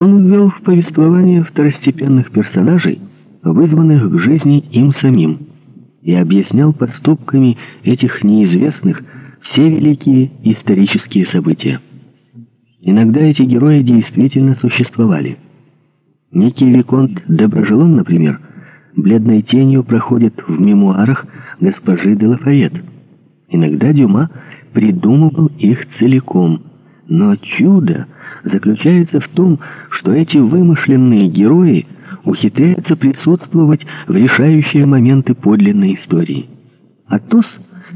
Он ввел в повествование второстепенных персонажей, вызванных к жизни им самим, и объяснял поступками этих неизвестных все великие исторические события. Иногда эти герои действительно существовали. Некий Виконт Доброжелон, например, бледной тенью проходит в мемуарах госпожи де Лафайет. Иногда Дюма придумывал их целиком, но чудо заключается в том, что эти вымышленные герои ухитряются присутствовать в решающие моменты подлинной истории. Атос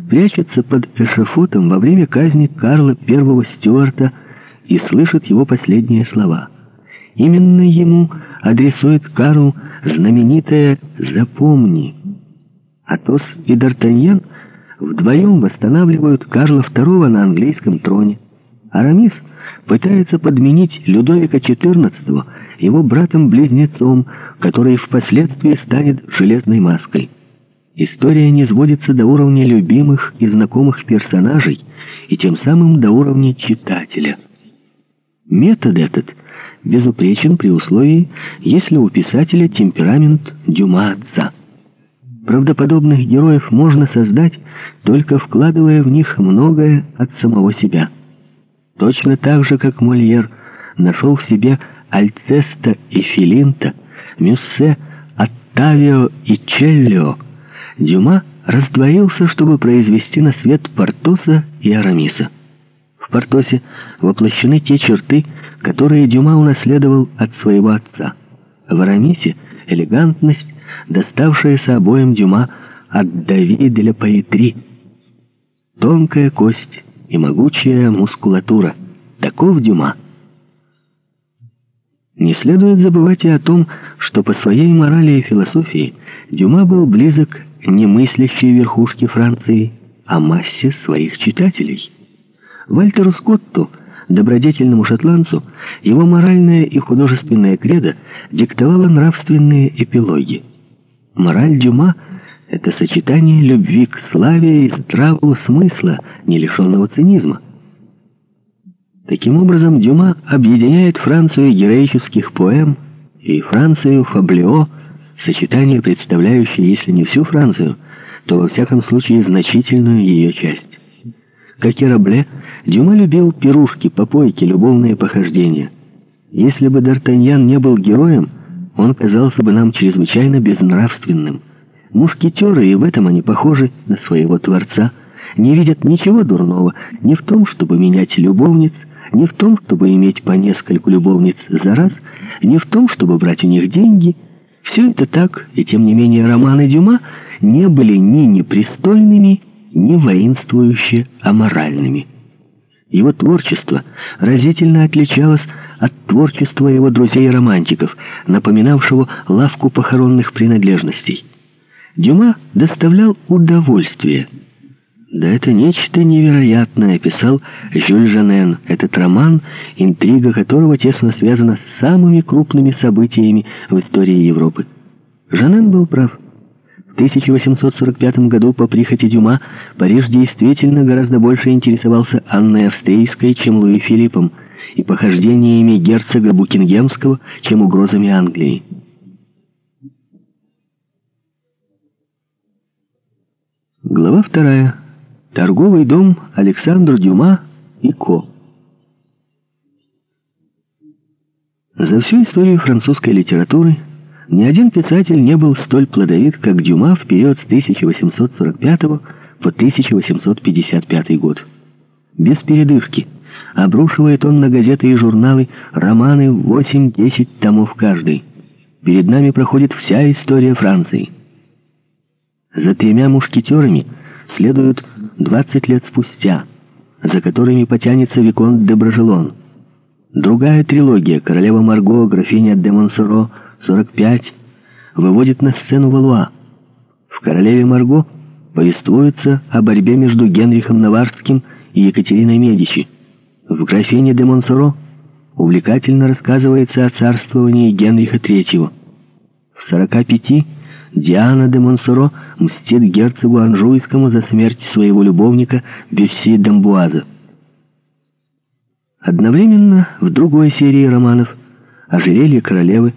прячется под эшафотом во время казни Карла I Стюарта и слышит его последние слова. Именно ему адресует Карлу знаменитое «Запомни». Атос и Д'Артаньян вдвоем восстанавливают Карла II на английском троне. Арамис пытается подменить Людовика XIV его братом-близнецом, который впоследствии станет железной маской. История не сводится до уровня любимых и знакомых персонажей и тем самым до уровня читателя. Метод этот безупречен при условии, если у писателя темперамент Дюма отца. Правдоподобных героев можно создать, только вкладывая в них многое от самого себя. Точно так же, как Мольер нашел в себе Альцеста и Филинта, Мюссе, Оттавио и Челлио, Дюма раздвоился, чтобы произвести на свет Портоса и Арамиса. В Портосе воплощены те черты, которые Дюма унаследовал от своего отца. В Арамисе — элегантность, доставшаяся обоим Дюма от Дави де ля Паэтри. Тонкая кость и могучая мускулатура. Таков Дюма. Не следует забывать и о том, что по своей морали и философии Дюма был близок к немыслящей верхушке Франции, а массе своих читателей. Вальтеру Скотту, добродетельному шотландцу, его моральное и художественное кредо диктовало нравственные эпилоги. Мораль Дюма — это сочетание любви к славе и здравого смысла, не лишенного цинизма. Таким образом, Дюма объединяет Францию героических поэм и Францию Фаблео, сочетание, представляющее, если не всю Францию, то во всяком случае значительную ее часть. Как и Рабле, Дюма любил пирушки, попойки, любовные похождения. Если бы Д'Артаньян не был героем, он казался бы нам чрезвычайно безнравственным – Мушкетеры, и в этом они похожи на своего Творца, не видят ничего дурного ни в том, чтобы менять любовниц, ни в том, чтобы иметь по нескольку любовниц за раз, ни в том, чтобы брать у них деньги. Все это так, и тем не менее романы Дюма не были ни непристойными, ни воинствующе аморальными. Его творчество разительно отличалось от творчества его друзей-романтиков, напоминавшего лавку похоронных принадлежностей. Дюма доставлял удовольствие. Да это нечто невероятное, писал Жюль Жанен. Этот роман, интрига которого тесно связана с самыми крупными событиями в истории Европы. Жанен был прав. В 1845 году по прихоти Дюма Париж действительно гораздо больше интересовался Анной Австрийской, чем Луи Филиппом, и похождениями герцога Букингемского, чем угрозами Англии. Глава вторая. Торговый дом Александр Дюма и Ко. За всю историю французской литературы ни один писатель не был столь плодовит, как Дюма в период с 1845 по 1855 год. Без передышки обрушивает он на газеты и журналы романы 8-10 томов каждый. Перед нами проходит вся история Франции. За тремя мушкетерами следуют 20 лет спустя, за которыми потянется Виконт де Брожелон. Другая трилогия «Королева Марго», «Графиня де Монсоро», «45» выводит на сцену Валуа. В «Королеве Марго» повествуется о борьбе между Генрихом Наварским и Екатериной Медичи. В «Графине де Монсоро» увлекательно рассказывается о царствовании Генриха III. В «45» Диана де Монсоро мстит герцогу Анжуйскому за смерть своего любовника Бюсси Дамбуаза. Одновременно в другой серии романов ожерелье королевы